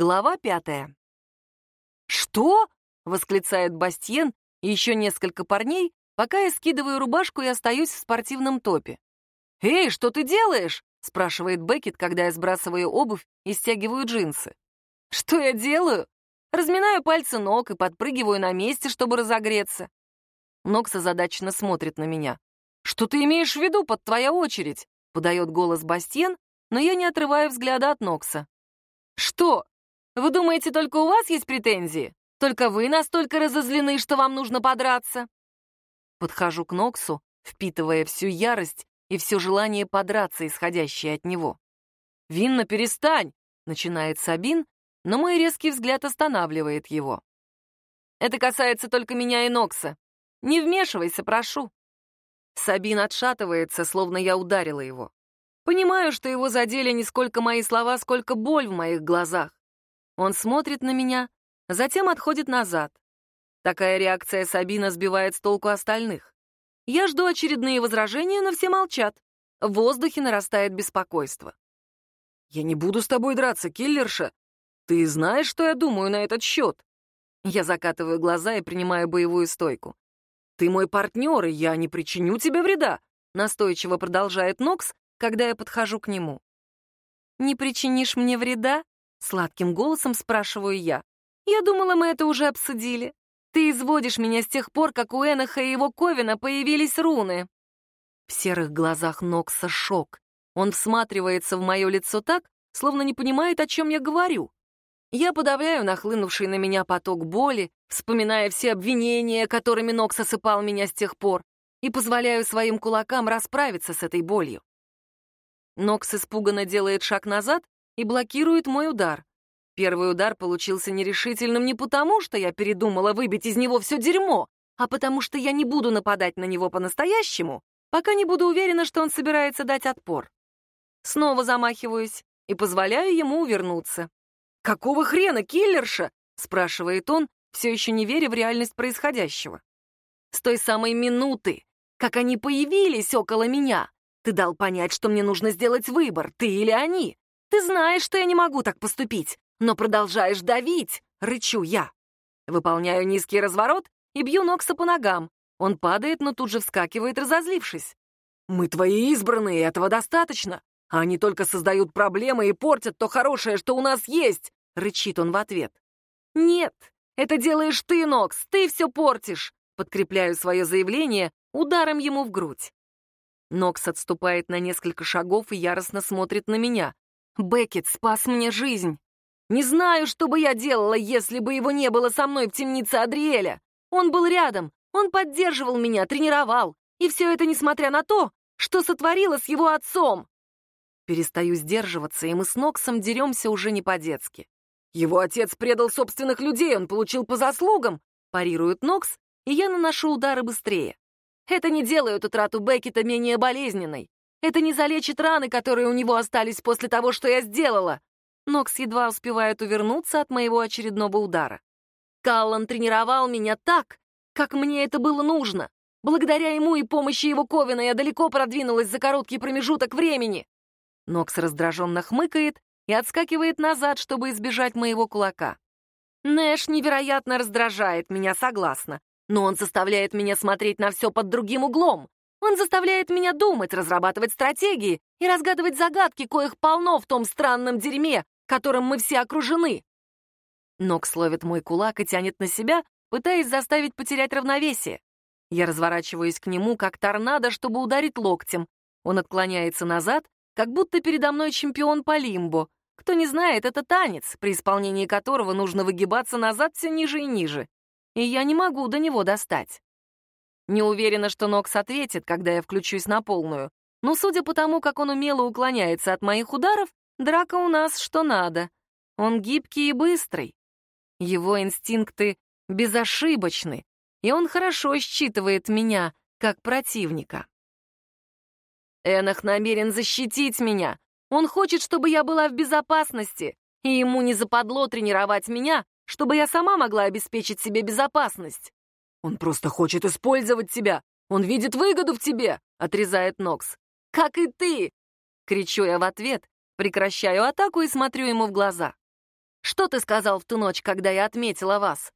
Глава пятая. «Что?» — восклицает Бастиен и еще несколько парней, пока я скидываю рубашку и остаюсь в спортивном топе. «Эй, что ты делаешь?» — спрашивает Беккет, когда я сбрасываю обувь и стягиваю джинсы. «Что я делаю?» Разминаю пальцы ног и подпрыгиваю на месте, чтобы разогреться. Нокс озадаченно смотрит на меня. «Что ты имеешь в виду под твоя очередь?» — подает голос Бастиен, но я не отрываю взгляда от Нокса. «Что? Вы думаете, только у вас есть претензии? Только вы настолько разозлены, что вам нужно подраться?» Подхожу к Ноксу, впитывая всю ярость и все желание подраться, исходящее от него. «Винна, перестань!» — начинает Сабин, но мой резкий взгляд останавливает его. «Это касается только меня и Нокса. Не вмешивайся, прошу». Сабин отшатывается, словно я ударила его. Понимаю, что его задели не сколько мои слова, сколько боль в моих глазах. Он смотрит на меня, затем отходит назад. Такая реакция Сабина сбивает с толку остальных. Я жду очередные возражения, но все молчат. В воздухе нарастает беспокойство. «Я не буду с тобой драться, киллерша. Ты знаешь, что я думаю на этот счет?» Я закатываю глаза и принимаю боевую стойку. «Ты мой партнер, и я не причиню тебе вреда», настойчиво продолжает Нокс, когда я подхожу к нему. «Не причинишь мне вреда?» — сладким голосом спрашиваю я. «Я думала, мы это уже обсудили. Ты изводишь меня с тех пор, как у Эноха и его Ковина появились руны». В серых глазах Нокса шок. Он всматривается в мое лицо так, словно не понимает, о чем я говорю. Я подавляю нахлынувший на меня поток боли, вспоминая все обвинения, которыми Нокс осыпал меня с тех пор, и позволяю своим кулакам расправиться с этой болью. Нокс испуганно делает шаг назад и блокирует мой удар. Первый удар получился нерешительным не потому, что я передумала выбить из него все дерьмо, а потому что я не буду нападать на него по-настоящему, пока не буду уверена, что он собирается дать отпор. Снова замахиваюсь и позволяю ему увернуться. «Какого хрена, киллерша?» — спрашивает он, все еще не веря в реальность происходящего. С той самой минуты, как они появились около меня, ты дал понять, что мне нужно сделать выбор, ты или они. Ты знаешь, что я не могу так поступить, но продолжаешь давить, рычу я. Выполняю низкий разворот и бью Нокса по ногам. Он падает, но тут же вскакивает, разозлившись. «Мы твои избранные, этого достаточно. Они только создают проблемы и портят то хорошее, что у нас есть!» — рычит он в ответ. «Нет, это делаешь ты, Нокс, ты все портишь!» Подкрепляю свое заявление ударом ему в грудь. Нокс отступает на несколько шагов и яростно смотрит на меня. «Беккет спас мне жизнь. Не знаю, что бы я делала, если бы его не было со мной в темнице Адриэля. Он был рядом, он поддерживал меня, тренировал. И все это несмотря на то, что сотворила с его отцом». Перестаю сдерживаться, и мы с Ноксом деремся уже не по-детски. «Его отец предал собственных людей, он получил по заслугам», парирует Нокс, и я наношу удары быстрее. Это не делает утрату Беккета менее болезненной. Это не залечит раны, которые у него остались после того, что я сделала. Нокс едва успевает увернуться от моего очередного удара. Каллан тренировал меня так, как мне это было нужно. Благодаря ему и помощи его Ковина я далеко продвинулась за короткий промежуток времени. Нокс раздраженно хмыкает и отскакивает назад, чтобы избежать моего кулака. Нэш невероятно раздражает меня, согласна. Но он заставляет меня смотреть на все под другим углом. Он заставляет меня думать, разрабатывать стратегии и разгадывать загадки, коих полно в том странном дерьме, которым мы все окружены. Нокс ловит мой кулак и тянет на себя, пытаясь заставить потерять равновесие. Я разворачиваюсь к нему, как торнадо, чтобы ударить локтем. Он отклоняется назад, как будто передо мной чемпион по лимбо. Кто не знает, это танец, при исполнении которого нужно выгибаться назад все ниже и ниже и я не могу до него достать. Не уверена, что Нокс ответит, когда я включусь на полную, но судя по тому, как он умело уклоняется от моих ударов, драка у нас что надо. Он гибкий и быстрый. Его инстинкты безошибочны, и он хорошо считывает меня как противника. Энах намерен защитить меня. Он хочет, чтобы я была в безопасности, и ему не западло тренировать меня, чтобы я сама могла обеспечить себе безопасность. Он просто хочет использовать тебя. Он видит выгоду в тебе, отрезает Нокс. Как и ты, кричу я в ответ, прекращаю атаку и смотрю ему в глаза. Что ты сказал в ту ночь, когда я отметила вас?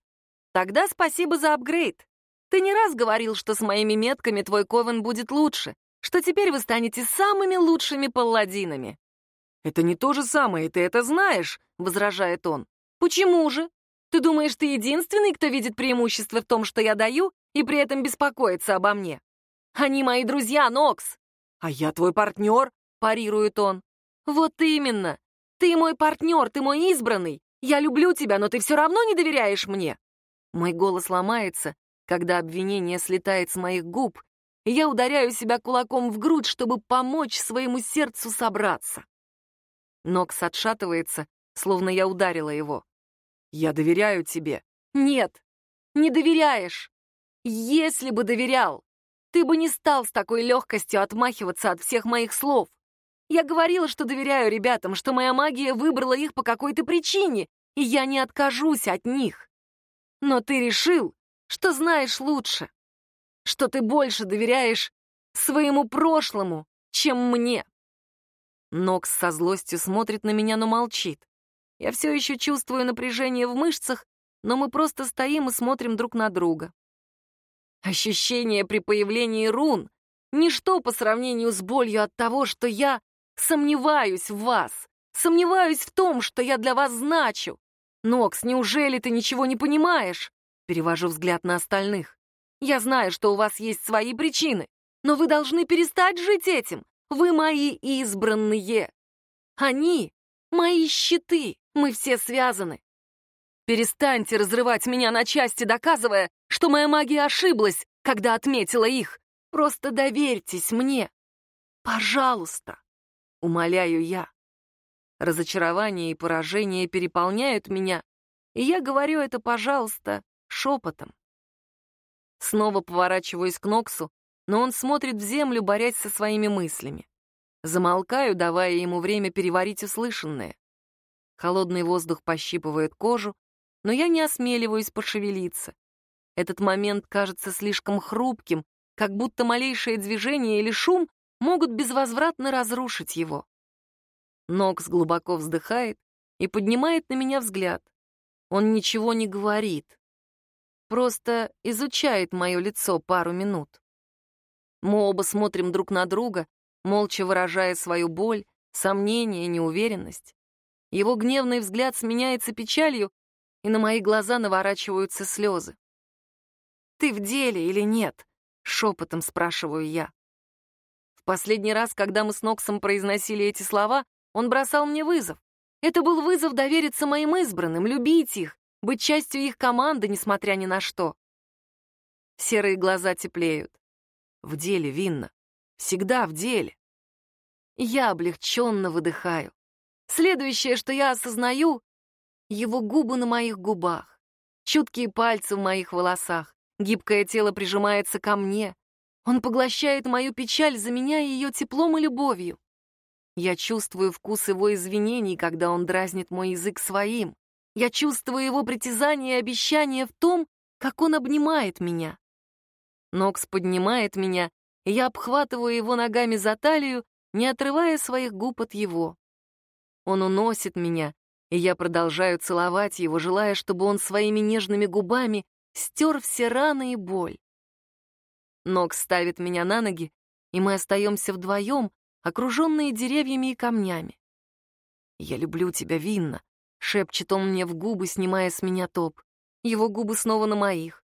Тогда спасибо за апгрейд. Ты не раз говорил, что с моими метками твой ковен будет лучше, что теперь вы станете самыми лучшими палладинами. «Это не то же самое, ты это знаешь», — возражает он. «Почему же? Ты думаешь, ты единственный, кто видит преимущество в том, что я даю, и при этом беспокоится обо мне? Они мои друзья, Нокс!» «А я твой партнер», — парирует он. «Вот именно. Ты мой партнер, ты мой избранный. Я люблю тебя, но ты все равно не доверяешь мне». Мой голос ломается, когда обвинение слетает с моих губ, и я ударяю себя кулаком в грудь, чтобы помочь своему сердцу собраться. Нокс отшатывается, словно я ударила его. «Я доверяю тебе». «Нет, не доверяешь. Если бы доверял, ты бы не стал с такой легкостью отмахиваться от всех моих слов. Я говорила, что доверяю ребятам, что моя магия выбрала их по какой-то причине, и я не откажусь от них. Но ты решил, что знаешь лучше, что ты больше доверяешь своему прошлому, чем мне. Нокс со злостью смотрит на меня, но молчит. Я все еще чувствую напряжение в мышцах, но мы просто стоим и смотрим друг на друга. Ощущение при появлении рун — ничто по сравнению с болью от того, что я сомневаюсь в вас, сомневаюсь в том, что я для вас значу. Нокс, неужели ты ничего не понимаешь? Перевожу взгляд на остальных. Я знаю, что у вас есть свои причины, но вы должны перестать жить этим. Вы мои избранные. Они — мои щиты. Мы все связаны. Перестаньте разрывать меня на части, доказывая, что моя магия ошиблась, когда отметила их. Просто доверьтесь мне. Пожалуйста. Умоляю я. Разочарование и поражение переполняют меня, и я говорю это, пожалуйста, шепотом. Снова поворачиваюсь к Ноксу, но он смотрит в землю, борясь со своими мыслями. Замолкаю, давая ему время переварить услышанное. Холодный воздух пощипывает кожу, но я не осмеливаюсь пошевелиться. Этот момент кажется слишком хрупким, как будто малейшее движение или шум могут безвозвратно разрушить его. Нокс глубоко вздыхает и поднимает на меня взгляд. Он ничего не говорит, просто изучает мое лицо пару минут. Мы оба смотрим друг на друга, молча выражая свою боль, сомнение, неуверенность. Его гневный взгляд сменяется печалью, и на мои глаза наворачиваются слезы. «Ты в деле или нет?» — шепотом спрашиваю я. В последний раз, когда мы с Ноксом произносили эти слова, он бросал мне вызов. Это был вызов довериться моим избранным, любить их, быть частью их команды, несмотря ни на что. Серые глаза теплеют. В деле, Винна. Всегда в деле. Я облегченно выдыхаю. Следующее, что я осознаю — его губы на моих губах, чуткие пальцы в моих волосах, гибкое тело прижимается ко мне. Он поглощает мою печаль, заменяя ее теплом и любовью. Я чувствую вкус его извинений, когда он дразнит мой язык своим. Я чувствую его притязание и обещание в том, как он обнимает меня. Нокс поднимает меня, и я обхватываю его ногами за талию, не отрывая своих губ от его. Он уносит меня, и я продолжаю целовать его, желая, чтобы он своими нежными губами стер все раны и боль. Нокс ставит меня на ноги, и мы остаемся вдвоем, окруженные деревьями и камнями. «Я люблю тебя, Винна», — шепчет он мне в губы, снимая с меня топ. Его губы снова на моих.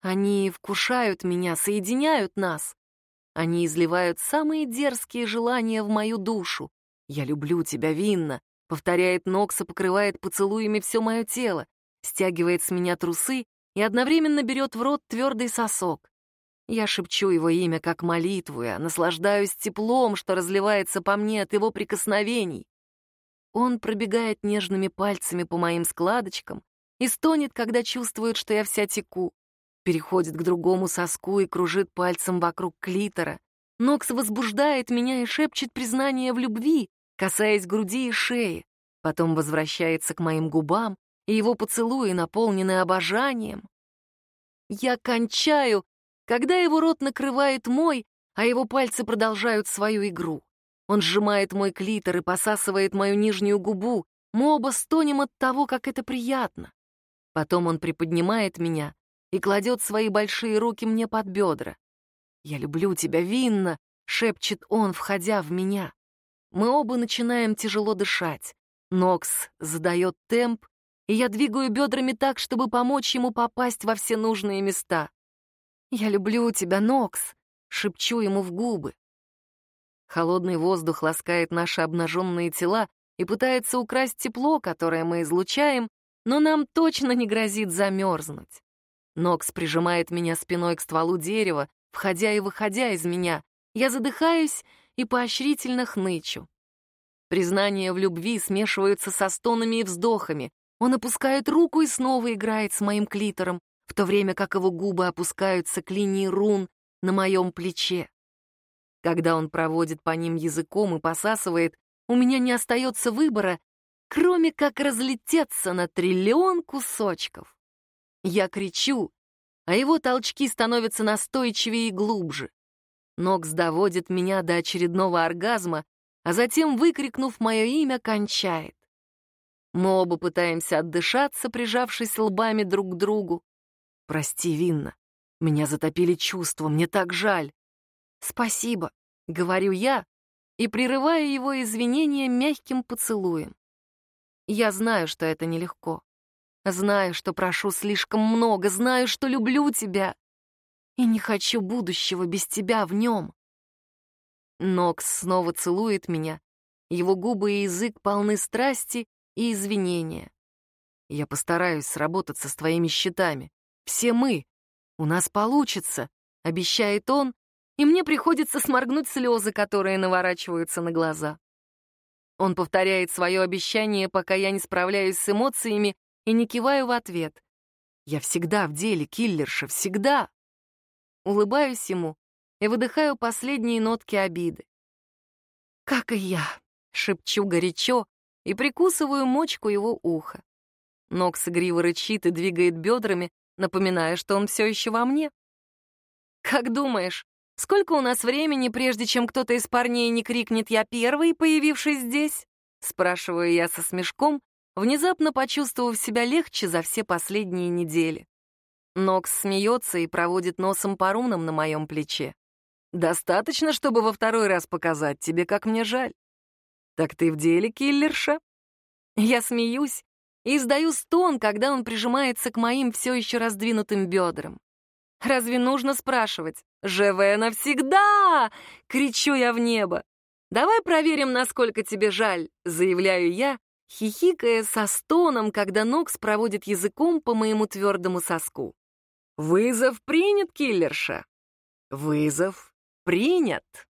Они вкушают меня, соединяют нас. Они изливают самые дерзкие желания в мою душу. «Я люблю тебя, Винна», — повторяет Нокса, покрывает поцелуями все мое тело, стягивает с меня трусы и одновременно берет в рот твердый сосок. Я шепчу его имя как молитву, я наслаждаюсь теплом, что разливается по мне от его прикосновений. Он пробегает нежными пальцами по моим складочкам и стонет, когда чувствует, что я вся теку переходит к другому соску и кружит пальцем вокруг клитора. Нокс возбуждает меня и шепчет признание в любви, касаясь груди и шеи. Потом возвращается к моим губам, и его поцелуи наполнены обожанием. Я кончаю, когда его рот накрывает мой, а его пальцы продолжают свою игру. Он сжимает мой клитор и посасывает мою нижнюю губу, Мы оба стонем от того, как это приятно. Потом он приподнимает меня и кладет свои большие руки мне под бедра. «Я люблю тебя, Винна!» — шепчет он, входя в меня. Мы оба начинаем тяжело дышать. Нокс задает темп, и я двигаю бедрами так, чтобы помочь ему попасть во все нужные места. «Я люблю тебя, Нокс!» — шепчу ему в губы. Холодный воздух ласкает наши обнаженные тела и пытается украсть тепло, которое мы излучаем, но нам точно не грозит замерзнуть. Нокс прижимает меня спиной к стволу дерева, входя и выходя из меня. Я задыхаюсь и поощрительно хнычу. Признания в любви смешиваются со стонами и вздохами. Он опускает руку и снова играет с моим клитором, в то время как его губы опускаются к линии рун на моем плече. Когда он проводит по ним языком и посасывает, у меня не остается выбора, кроме как разлететься на триллион кусочков. Я кричу, а его толчки становятся настойчивее и глубже. Нокс доводит меня до очередного оргазма, а затем, выкрикнув мое имя, кончает. Мы оба пытаемся отдышаться, прижавшись лбами друг к другу. «Прости, Винна, меня затопили чувства, мне так жаль». «Спасибо», — говорю я, и прерываю его извинения мягким поцелуем. Я знаю, что это нелегко. Знаю, что прошу слишком много, знаю, что люблю тебя. И не хочу будущего без тебя в нем. Нокс снова целует меня. Его губы и язык полны страсти и извинения. Я постараюсь сработаться с твоими счетами. Все мы. У нас получится, обещает он, и мне приходится сморгнуть слезы, которые наворачиваются на глаза. Он повторяет свое обещание, пока я не справляюсь с эмоциями и не киваю в ответ. Я всегда в деле, киллерша, всегда. Улыбаюсь ему и выдыхаю последние нотки обиды. «Как и я», — шепчу горячо и прикусываю мочку его уха. Нокс игриво рычит и двигает бедрами, напоминая, что он все еще во мне. «Как думаешь, сколько у нас времени, прежде чем кто-то из парней не крикнет «Я первый, появившись здесь»?» Спрашиваю я со смешком, внезапно почувствовав себя легче за все последние недели. Нокс смеется и проводит носом по рунам на моем плече. «Достаточно, чтобы во второй раз показать тебе, как мне жаль». «Так ты в деле, киллерша?» Я смеюсь и издаю стон, когда он прижимается к моим все еще раздвинутым бедрам. Разве нужно спрашивать? «ЖВ навсегда!» — кричу я в небо. «Давай проверим, насколько тебе жаль», — заявляю я, хихикая со стоном, когда Нокс проводит языком по моему твердому соску. «Вызов принят, киллерша!» «Вызов принят!»